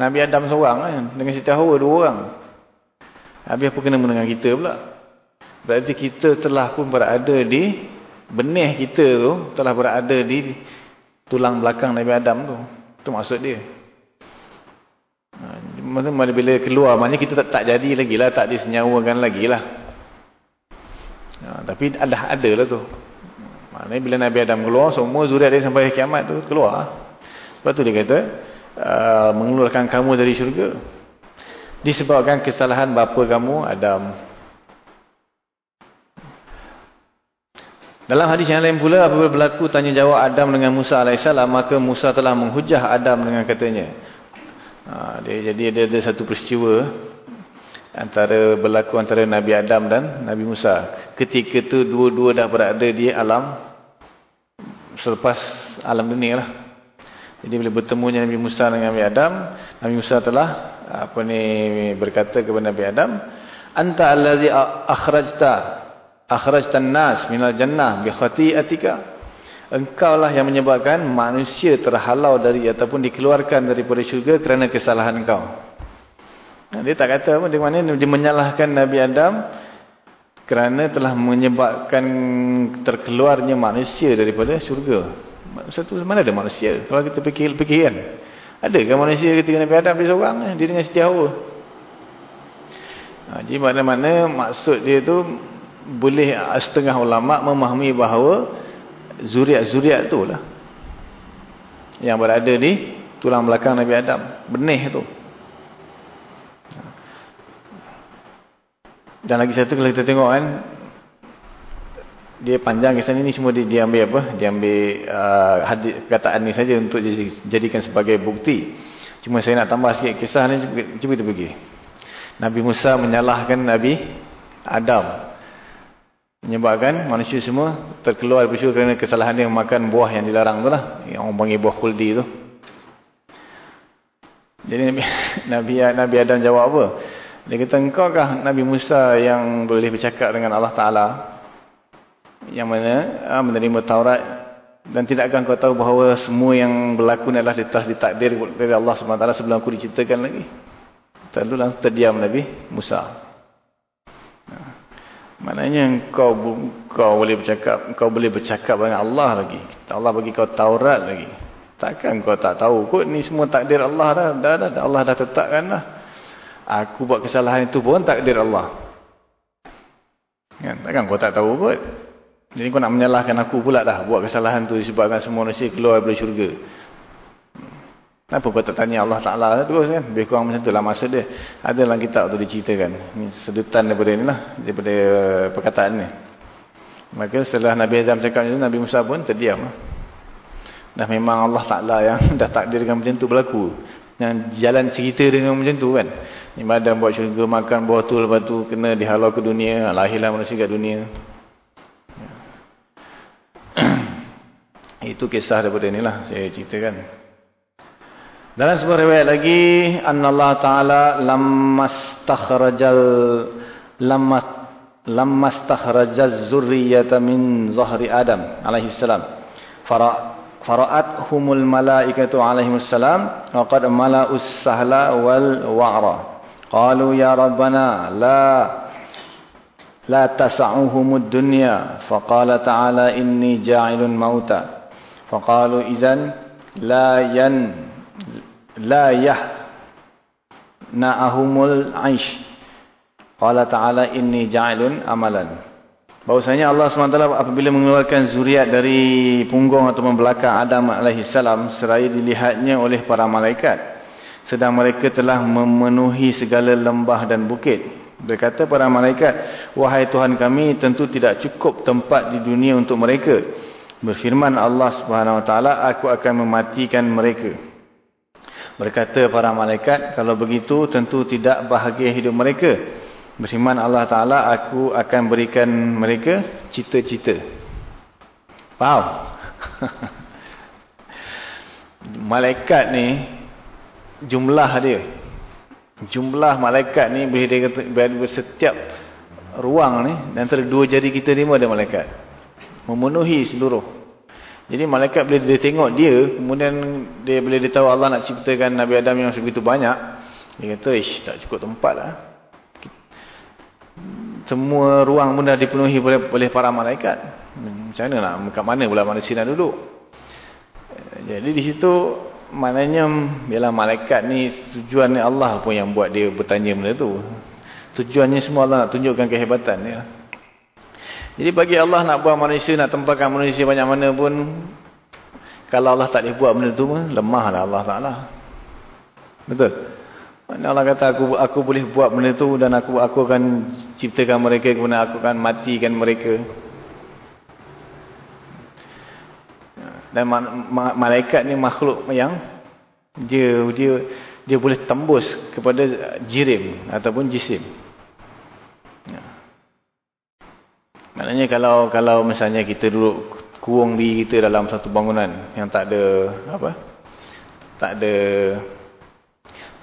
Nabi Adam seorang kan. Dengan Siti Hawa dua orang. Habis apa kena dengan kita pula? Berarti kita telah pun berada di benih kita tu. Telah berada di tulang belakang Nabi Adam tu. Itu maksud dia. Maksudnya bila keluar, maknanya kita tak, tak jadi lagi lah. Tak disenyawakan lagi lah. Ha, tapi ada ada lah tu. Maknanya bila Nabi Adam keluar, semua zuriat dia sampai kiamat tu keluar. Lepas tu dia kata, Uh, mengeluarkan kamu dari syurga disebabkan kesalahan bapa kamu Adam dalam hadis yang lain pula apabila berlaku tanya-jawab Adam dengan Musa AS maka Musa telah menghujah Adam dengan katanya ha, dia, jadi ada, ada satu peristiwa antara berlaku antara Nabi Adam dan Nabi Musa ketika itu dua-dua dah berada di alam selepas alam dunia lah jadi bila bertemunya Nabi Musa dengan Nabi Adam, Nabi Musa telah apa ni berkata kepada Nabi Adam, "Anta allazi akhrajta akhrajtan nas minal jannah bi khati'atika." Engkaulah yang menyebabkan manusia terhalau dari ataupun dikeluarkan daripada syurga kerana kesalahan engkau. Dia tak kata apa, dia mana dia menyalahkan Nabi Adam kerana telah menyebabkan terkeluarnya manusia daripada syurga. Satu mana ada manusia? Kalau kita fikir fikir kan. Adakah manusia ketika Nabi Adam dia seorang eh? dia dengan Siti Hawa. Ha, jadi mana-mana maksud dia tu boleh setengah ulama memahami bahawa zuriat-zuriat tu lah yang berada di tulang belakang Nabi Adam, benih tu. Dan lagi satu kalau kita tengok kan dia panjang kisah ini semua dia, dia ambil apa? Dia ambil uh, hadis perkataan ni saja untuk jadikan sebagai bukti. Cuma saya nak tambah sikit kisah ni cuba kita pergi. Nabi Musa menyalahkan Nabi Adam. Menyebabkan manusia semua terkeluar dari syurga kerana kesalahan dia makan buah yang dilarang tu lah. Yang orang panggil buah khuldi tu. Jadi Nabi, Nabi, Nabi Adam jawab apa? Dia kata, engkaukah Nabi Musa yang boleh bercakap dengan Allah Ta'ala? yang mana ha, menerima Taurat dan tidakkah kau tahu bahawa semua yang berlaku adalah telah ditakdir dari Allah SWT sebelum aku diceritakan lagi lalu langsung terdiam Nabi Musa. Maknanya kau kau boleh bercakap kau boleh bercakap dengan Allah lagi. Allah bagi kau Taurat lagi. Takkan kau tak tahu kot ni semua takdir Allah dah, dah, dah, dah. Allah dah tetapkan dah. Aku buat kesalahan itu pun takdir Allah. Kan? takkan kau tak tahu kot jadi kau nak menyalahkan aku pula dah buat kesalahan tu disebabkan semua manusia keluar dari syurga. Kenapa kau tak tanya Allah Ta'ala terus kan? Lebih kurang macam tu lah maksud dia. Ada dalam kitab tu diceritakan. Ini sedutan daripada ni lah. Daripada uh, perkataan ni. Maka setelah Nabi Adam cakap itu, Nabi Musa pun terdiam. Dah memang Allah Ta'ala yang dah takdirkan macam tu berlaku. yang jalan cerita dengan macam tu kan ibadah buat syurga makan buah tu lepas tu kena dihalau ke dunia lahirlah manusia kat dunia itu kisah daripada inilah saya ceritakan dalam sebuah riwayat lagi Allah taala lamastakhrajal lamas lamastakhrajaz zurriyata min zahri adam alaihi salam fara fara'athumul malaikatu alaihi salam wa qad mala'us sahla wal wa'ra qalu ya rabbana la la tas'uhumud dunya faqala ta'ala inni ja'ilun mauta faqalu idzan la yan la yah na'ahumul 'aish qala ta'ala inni ja'ilun amalan Bahwasanya Allah SWT apabila mengeluarkan zuriat dari punggung atau belakang Adam AS seraya dilihatnya oleh para malaikat. Sedang mereka telah memenuhi segala lembah dan bukit. Berkata para malaikat, Wahai Tuhan kami tentu tidak cukup tempat di dunia untuk mereka. Berfirman Allah SWT, Aku akan mematikan mereka. Berkata para malaikat, kalau begitu tentu tidak bahagia hidup mereka. Berfirman Allah Ta'ala, aku akan berikan mereka cita-cita. Faham? malaikat ni, jumlah dia. Jumlah malaikat ni berada setiap ruang ni, antara dua jari kita ni ada malaikat. Memenuhi seluruh. Jadi malaikat bila dia tengok dia, kemudian dia bila dia tahu Allah nak ciptakan Nabi Adam yang sebegitu banyak, dia kata, ish tak cukup tempat lah semua ruang pun dah dipenuhi oleh, oleh para malaikat. Macam mana nak, kat mana pula manusia nak duduk? Jadi di situ, maknanya, bila malaikat ni, tujuan ni Allah pun yang buat dia bertanya benda tu. Tujuannya semua Allah nak tunjukkan kehebatan dia. Jadi bagi Allah nak buat manusia, nak tempatkan manusia banyak mana pun, kalau Allah tak boleh buat benda tu, lemahlah Allah Ta'ala. Betul? Allah kata aku aku boleh buat benda tu dan aku aku akan ciptakan mereka kemudian aku akan matikan mereka. Dan ma ma malaikat ni makhluk yang dia dia dia boleh tembus kepada jirim ataupun jisim. Ya. Maknanya kalau kalau misalnya kita duduk kurung di kita dalam satu bangunan yang tak ada apa? Tak ada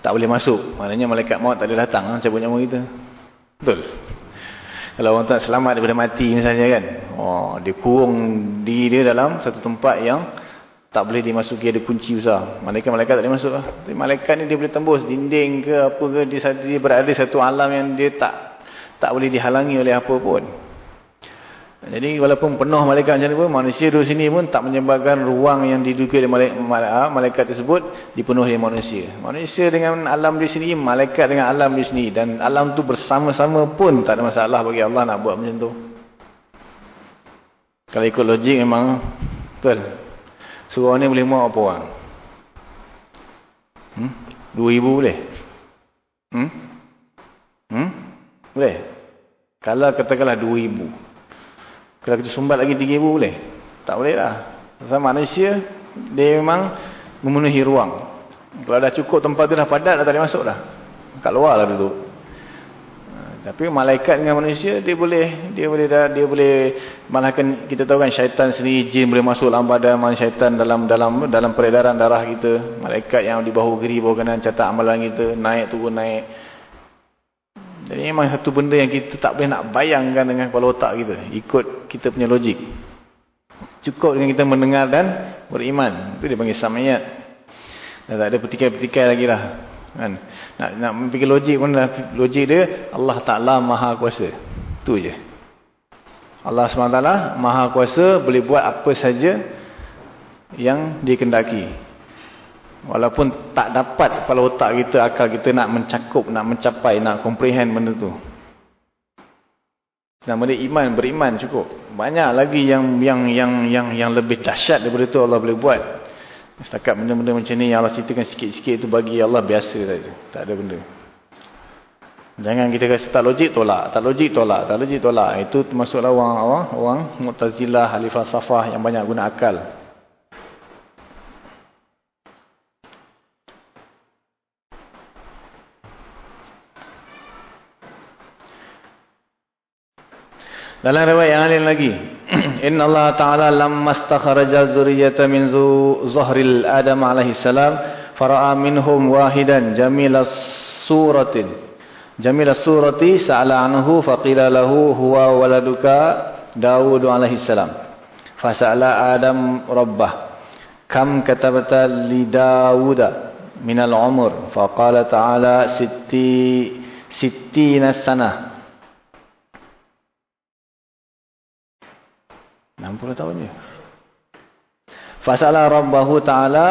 tak boleh masuk. Maknanya malaikat maut tak boleh datang lah, cabut nyawa kita. Betul. Kalau orang tak selamat daripada mati misalnya kan. Oh, dia kurung diri dia dalam satu tempat yang tak boleh dimasuki ada kunci besar. Malaikat-malaikat tak boleh masuk lah. Tapi malaikat ni dia boleh tembus dinding ke apa ke. Dia, dia berada satu alam yang dia tak tak boleh dihalangi oleh apa pun. Jadi walaupun penuh malaikat macam ni pun, manusia di sini pun tak menyebabkan ruang yang diduga oleh ah, malaikat tersebut dipenuhi oleh manusia. Manusia dengan alam di sini, malaikat dengan alam di sini. Dan alam tu bersama-sama pun tak ada masalah bagi Allah nak buat macam tu. Kalau ikut logik memang, betul. Surau ni boleh muat apa orang? Hmm? Dua ibu boleh? Hmm? Hmm? Boleh? Kalau katakanlah dua ibu. Kalau kita sumbat lagi 3000 boleh? Tak boleh lah. Sebab manusia, dia memang memenuhi ruang. Kalau dah cukup tempat tu dah padat, dah tak boleh masuk dah. Kat luar lah duduk. Ha, tapi malaikat dengan manusia, dia boleh, dia boleh, dah, dia boleh, malahkan kita tahu kan syaitan sendiri, jin boleh masuk dalam badan syaitan dalam dalam dalam peredaran darah kita. Malaikat yang di bahu geri, bahu kanan, catat amalan kita, naik turun naik. Jadi memang satu benda yang kita tak boleh nak bayangkan dengan kepala otak kita. Ikut kita punya logik. Cukup dengan kita mendengar dan beriman. Itu dia panggil samayat. Dan tak ada petikai-petikai lagi lah. Kan? Nak, nak fikir logik pun dah, logik dia Allah Ta'ala maha kuasa. Itu je. Allah SWT maha kuasa boleh buat apa saja yang dikendaki. Walaupun tak dapat kepala otak kita, akal kita nak mencakup, nak mencapai, nak comprehend benda tu. Nama dia iman, beriman cukup. Banyak lagi yang yang yang yang yang lebih dahsyat daripada tu Allah boleh buat. Setakat benda-benda macam ni yang Allah ceritakan sikit-sikit itu bagi Allah biasa saja. Tak ada benda. Jangan kita kata tak logik tolak, tak logik tolak, tak logik tolak. Itu termasuklah orang orang orang Mu'tazilah, ahli falsafah yang banyak guna akal. Dalam riwayat yang lain lagi. Inna Allah Ta'ala lamma stakharaja zuriyata min zuhril Adam alaihi salam fara'a minhum wahidan jamila suratin. Jamila surati sa'ala anhu faqila lahu huwa waladuka Dawud alaihi salam. Fasa'ala Adam rabbah. Kam katabata li Dawuda minal umur. Faqala ta'ala sitti sittina sanah. 60 tahun je. Fasala rabbahu ta'ala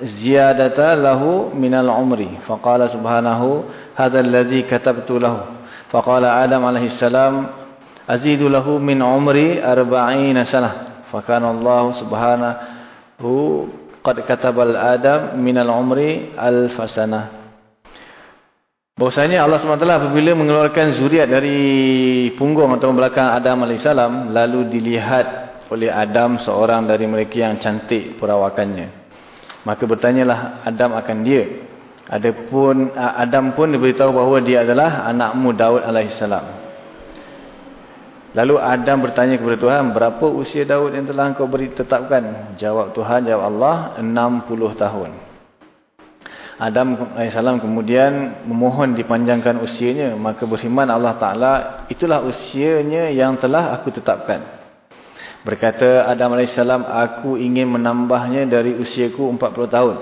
ziyadata lahu minal umri. Faqala subhanahu hadha allazi katabtu lahu. Faqala Adam alaihi salam azidu lahu min umri arba'ina sanah. Fakana Allah subhanahu qad katabal Adam minal umri alfasanah. Bahasanya Allah SWT apabila mengeluarkan zuriat dari punggung atau belakang Adam AS lalu dilihat oleh Adam seorang dari mereka yang cantik perawakannya. Maka bertanyalah Adam akan dia. Adapun Adam pun diberitahu bahawa dia adalah anakmu Daud AS. Lalu Adam bertanya kepada Tuhan, berapa usia Daud yang telah engkau beri tetapkan? Jawab Tuhan, jawab Allah, 60 tahun. Adam AS kemudian memohon dipanjangkan usianya. Maka berfirman Allah Ta'ala, itulah usianya yang telah aku tetapkan. Berkata Adam AS, aku ingin menambahnya dari usiaku 40 tahun.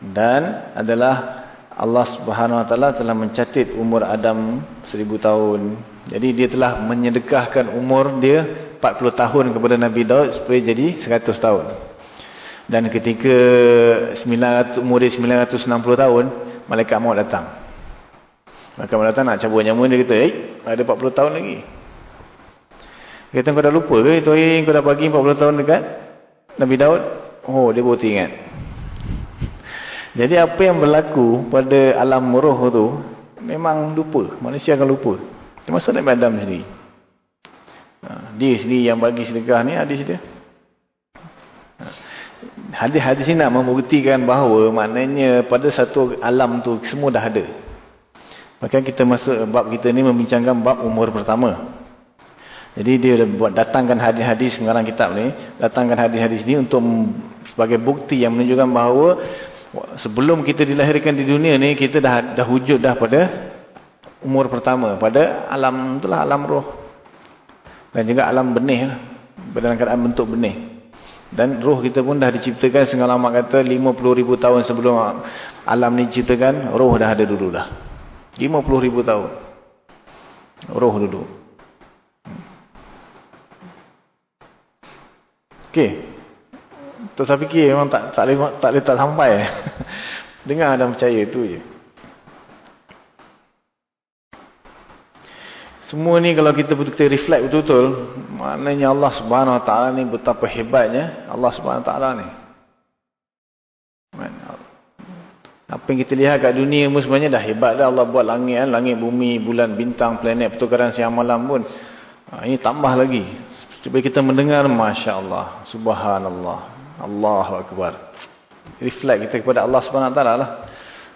Dan adalah Allah Subhanahu Wa Taala telah mencatat umur Adam 1000 tahun. Jadi dia telah menyedekahkan umur dia 40 tahun kepada Nabi Daud supaya jadi 100 tahun. Dan ketika 900, umur dia 960 tahun, Malaikat Maut datang. Malaikat Maut datang nak cabut nyawa dia kata, eh, ada 40 tahun lagi. Kata kau dah lupa ke itu hari kau dah bagi 40 tahun dekat Nabi Daud? Oh, dia baru ingat. Jadi apa yang berlaku pada alam roh tu memang lupa. Manusia akan lupa. Termasuk Nabi Adam sendiri. Ha, dia sendiri yang bagi sedekah ni hadis dia. Ha, hadis-hadis ni nak membuktikan bahawa maknanya pada satu alam tu semua dah ada. Maka kita masuk bab kita ni membincangkan bab umur pertama. Jadi dia buat datangkan hadis-hadis pengarang kitab ni, datangkan hadis-hadis ni untuk sebagai bukti yang menunjukkan bahawa sebelum kita dilahirkan di dunia ni kita dah dah wujud dah pada umur pertama, pada alam itulah alam roh. Dan juga alam benih lah, dalam keadaan bentuk benih. Dan roh kita pun dah diciptakan setengah lama kata 50 ribu tahun sebelum alam ni diciptakan, roh dah ada dulu dah. 50 ribu tahun. Roh dulu. Okey. Tak fikir memang tak tak boleh tak boleh tak sampai. Dengar dan percaya tu je. Semua ni kalau kita betul-betul reflect betul-betul, maknanya Allah Subhanahu Wa Taala ni betapa hebatnya Allah Subhanahu Wa Taala ni. Apa yang kita lihat kat dunia pun sebenarnya dah hebat dah Allah buat langit, langit, bumi, bulan, bintang, planet, pertukaran siang malam pun. Ha, ini tambah lagi. Cuba kita mendengar, Masya Allah, Subhanallah, Allahu Akbar. Reflect kita kepada Allah SWT lah.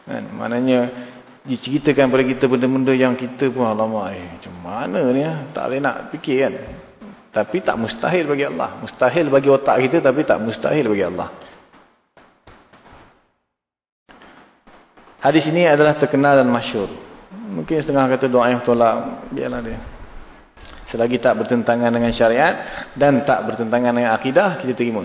Kan? Maknanya, diceritakan kepada kita benda-benda yang kita pun, alamak, eh, macam mana ni, ya? tak boleh nak fikir kan. Tapi tak mustahil bagi Allah. Mustahil bagi otak kita, tapi tak mustahil bagi Allah. Hadis ini adalah terkenal dan masyur. Mungkin setengah kata doa yang tolak, biarlah dia. Selagi tak bertentangan dengan syariat dan tak bertentangan dengan akidah, kita terima.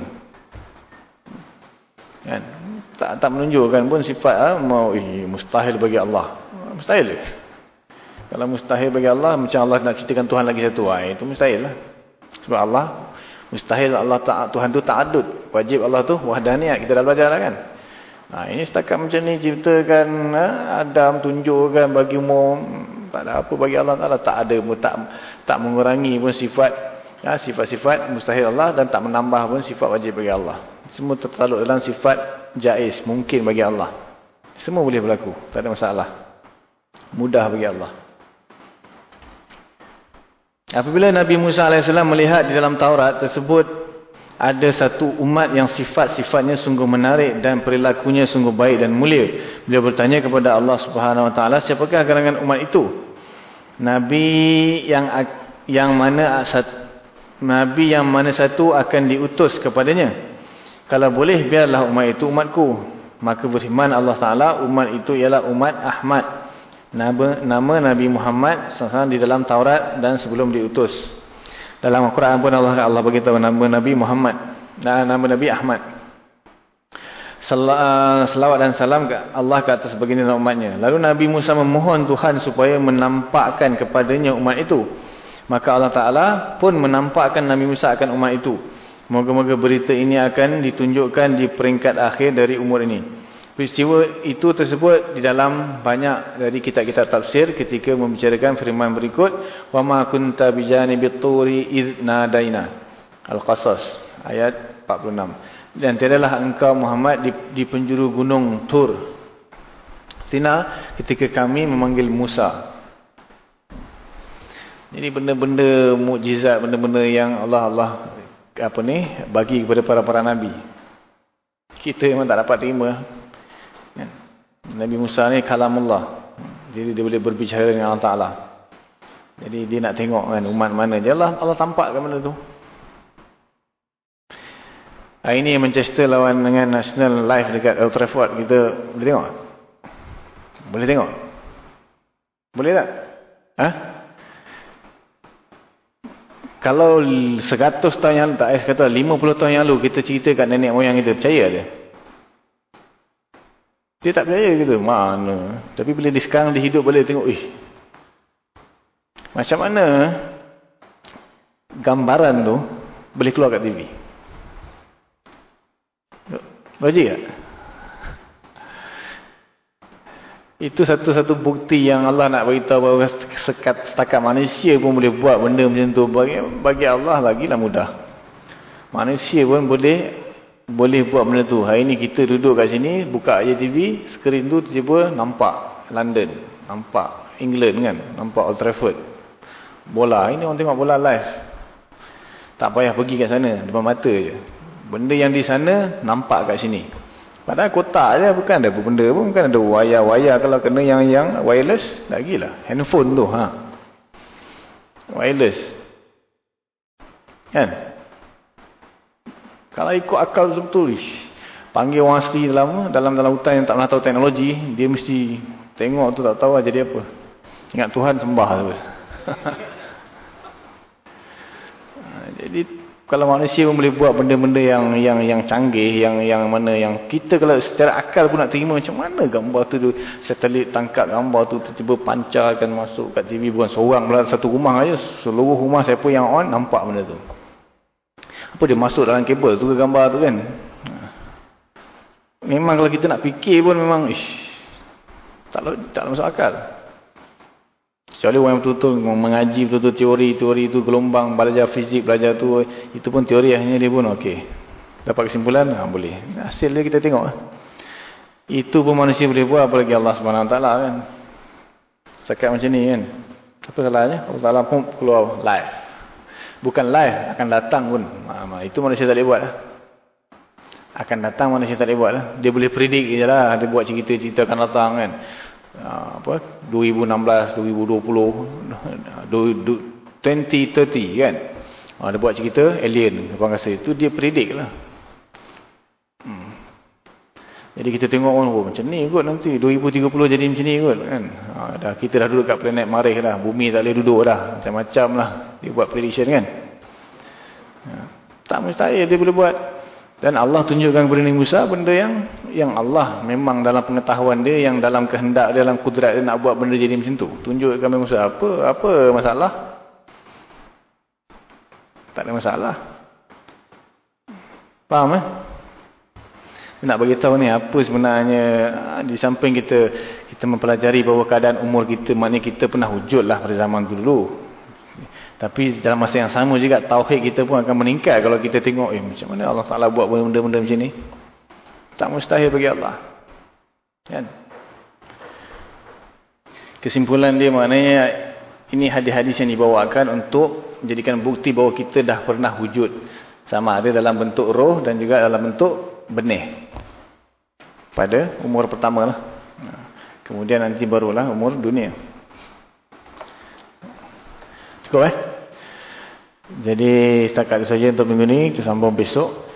Kan? Tak tak menunjukkan pun sifat ha, mau eh, mustahil bagi Allah. Mustahil. Kalau mustahil bagi Allah, macam Allah nak ceritakan Tuhan lagi satu, ha, itu mustahil lah. Sebab Allah mustahil Allah tak Tuhan tu tak adut. Wajib Allah tu wahdaniyat. Kita dah belajar lah kan? Ha, ini setakat macam ni ciptakan ha, Adam tunjukkan bagi umum tak ada apa bagi Allah Taala tak ada tak tak mengurangi pun sifat sifat-sifat mustahil Allah dan tak menambah pun sifat wajib bagi Allah. Semua tertaluk dalam sifat jaiz mungkin bagi Allah. Semua boleh berlaku, tak ada masalah. Mudah bagi Allah. Apabila Nabi Musa AS melihat di dalam Taurat tersebut ada satu umat yang sifat-sifatnya sungguh menarik dan perilakunya sungguh baik dan mulia. Beliau bertanya kepada Allah Subhanahu Wa Taala, siapakah kalangan umat itu? Nabi yang yang mana Nabi yang mana satu akan diutus kepadanya. Kalau boleh biarlah umat itu umatku. Maka beriman Allah Ta'ala umat itu ialah umat Ahmad. Nama, nama Nabi Muhammad SAW di dalam Taurat dan sebelum diutus. Dalam Al-Quran pun Allah Allah beritahu nama Nabi Muhammad dan nama Nabi Ahmad. Selawat dan salam Allah ke atas baginda umatnya. Lalu Nabi Musa memohon Tuhan supaya menampakkan kepadanya umat itu. Maka Allah Ta'ala pun menampakkan Nabi Musa akan umat itu. Moga-moga berita ini akan ditunjukkan di peringkat akhir dari umur ini. Peristiwa itu tersebut di dalam banyak dari kitab-kitab tafsir ketika membicarakan firman berikut wa ma kunta bijanibi turi idnadaina al-qasas ayat 46 dan tiadalah engkau Muhammad di, di penjuru gunung Tur Sina ketika kami memanggil Musa. Jadi benda-benda mukjizat benda-benda yang Allah Allah apa ni bagi kepada para para nabi. Kita memang tak dapat terima. Kan? Nabi Musa ni kalamullah. Jadi dia boleh berbicara dengan Allah Taala. Jadi dia nak tengok kan umat mana je Allah Allah tampakkan mana tu. Hari ini Manchester lawan dengan National Live dekat Old Trafford kita boleh tengok? Boleh tengok? Boleh tak? Ha? Kalau 100 tahun yang tak saya kata 50 tahun yang lalu kita cerita kat nenek moyang kita, percaya dia? Dia tak percaya gitu. Mana? Tapi bila dia sekarang dia hidup boleh tengok, ih. Macam mana gambaran tu boleh keluar kat TV? Logik tak? Itu satu-satu bukti yang Allah nak beritahu bahawa sekat, setakat manusia pun boleh buat benda macam tu. Bagi, bagi Allah lagilah mudah. Manusia pun boleh boleh buat benda tu. Hari ni kita duduk kat sini, buka je TV, skrin tu tiba-tiba nampak London. Nampak England kan. Nampak Old Trafford. Bola. Ini orang tengok bola live. Tak payah pergi kat sana. Depan mata je. Benda yang di sana nampak kat sini. Padahal kotak je bukan ada benda pun bukan ada wayar-wayar kalau kena yang yang wireless lagilah handphone tu ha. Wireless. Kan? Kalau ikut akal betul ish. Panggil orang asli dalam dalam dalam hutan yang tak pernah tahu teknologi, dia mesti tengok tu tak tahu lah jadi apa. Ingat Tuhan sembah tu. jadi kalau manusia pun boleh buat benda-benda yang yang yang canggih, yang yang mana yang kita kalau secara akal pun nak terima macam mana gambar tu satelit tangkap gambar tu tiba-tiba pancarkan masuk kat TV bukan seorang dalam satu rumah aja seluruh rumah siapa yang on nampak benda tu. Apa dia masuk dalam kabel tu ke gambar tu kan? Memang kalau kita nak fikir pun memang ish, tak tak masuk akal. Kecuali orang yang betul-betul mengaji betul-betul teori-teori itu gelombang, belajar fizik, belajar tu itu pun teori akhirnya dia pun okey. Dapat kesimpulan, ha, boleh. Hasil dia kita tengok. Itu pun manusia boleh buat apalagi Allah SWT kan. Sekat macam ni kan. Apa salahnya? Allah Ta'ala pun keluar live. Bukan live, akan datang pun. Ha, itu manusia tak boleh buat. Akan datang manusia tak boleh buat. Dia boleh predik je lah. Dia buat cerita-cerita akan datang kan. Ah, apa? 2016 2020 2030 kan? Ada ah, buat cerita alien apa rasa. Itu dia predict lah. Hmm. jadi kita tengok oh, macam ni kot nanti. 2030 jadi macam ni kot kan? Ha, dah, kita dah duduk kat planet marih dah. Bumi tak boleh duduk dah. Macam-macam lah dia buat prediction kan? Ha, tak mustahil dia boleh buat dan Allah tunjukkan kepada Nabi Musa benda yang yang Allah memang dalam pengetahuan dia, yang dalam kehendak dalam kudrat dia nak buat benda jadi macam tu. Tunjukkan Nabi Musa apa apa masalah? Tak ada masalah. Faham eh? Nak bagi tahu ni apa sebenarnya di samping kita kita mempelajari bahawa keadaan umur kita maknanya kita pernah wujudlah pada zaman dulu. Tapi dalam masa yang sama juga tauhid kita pun akan meningkat kalau kita tengok eh macam mana Allah Taala buat benda-benda macam ni. Tak mustahil bagi Allah. Kan? Kesimpulan dia maknanya ini hadis-hadis yang dibawakan untuk menjadikan bukti bahawa kita dah pernah wujud sama ada dalam bentuk roh dan juga dalam bentuk benih. Pada umur pertama lah. Kemudian nanti barulah umur dunia. Cukup eh? Jadi setakat itu saja untuk minggu ini. Kita sambung besok.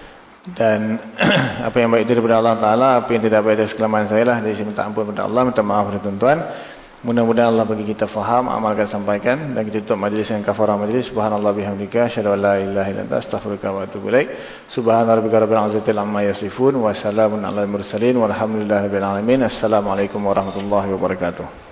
Dan apa yang baik itu daripada Allah Ta'ala. Apa yang tidak baik dari sekelaman saya lah. Jadi saya minta ampun kepada Allah. Minta maaf kepada tuan-tuan. Mudah-mudahan Allah bagi kita faham, amalkan, sampaikan. Dan kita tutup majlis dengan kafarah majlis. Subhanallah bihamdika. Asyadu an la ilaha ilanta. Astaghfirullah wa atubu ilaih. Subhanallah rabbika rabbil azatil amma yasifun. Wassalamun ala mursalin. Walhamdulillah rabbil alamin. Assalamualaikum warahmatullahi wabarakatuh.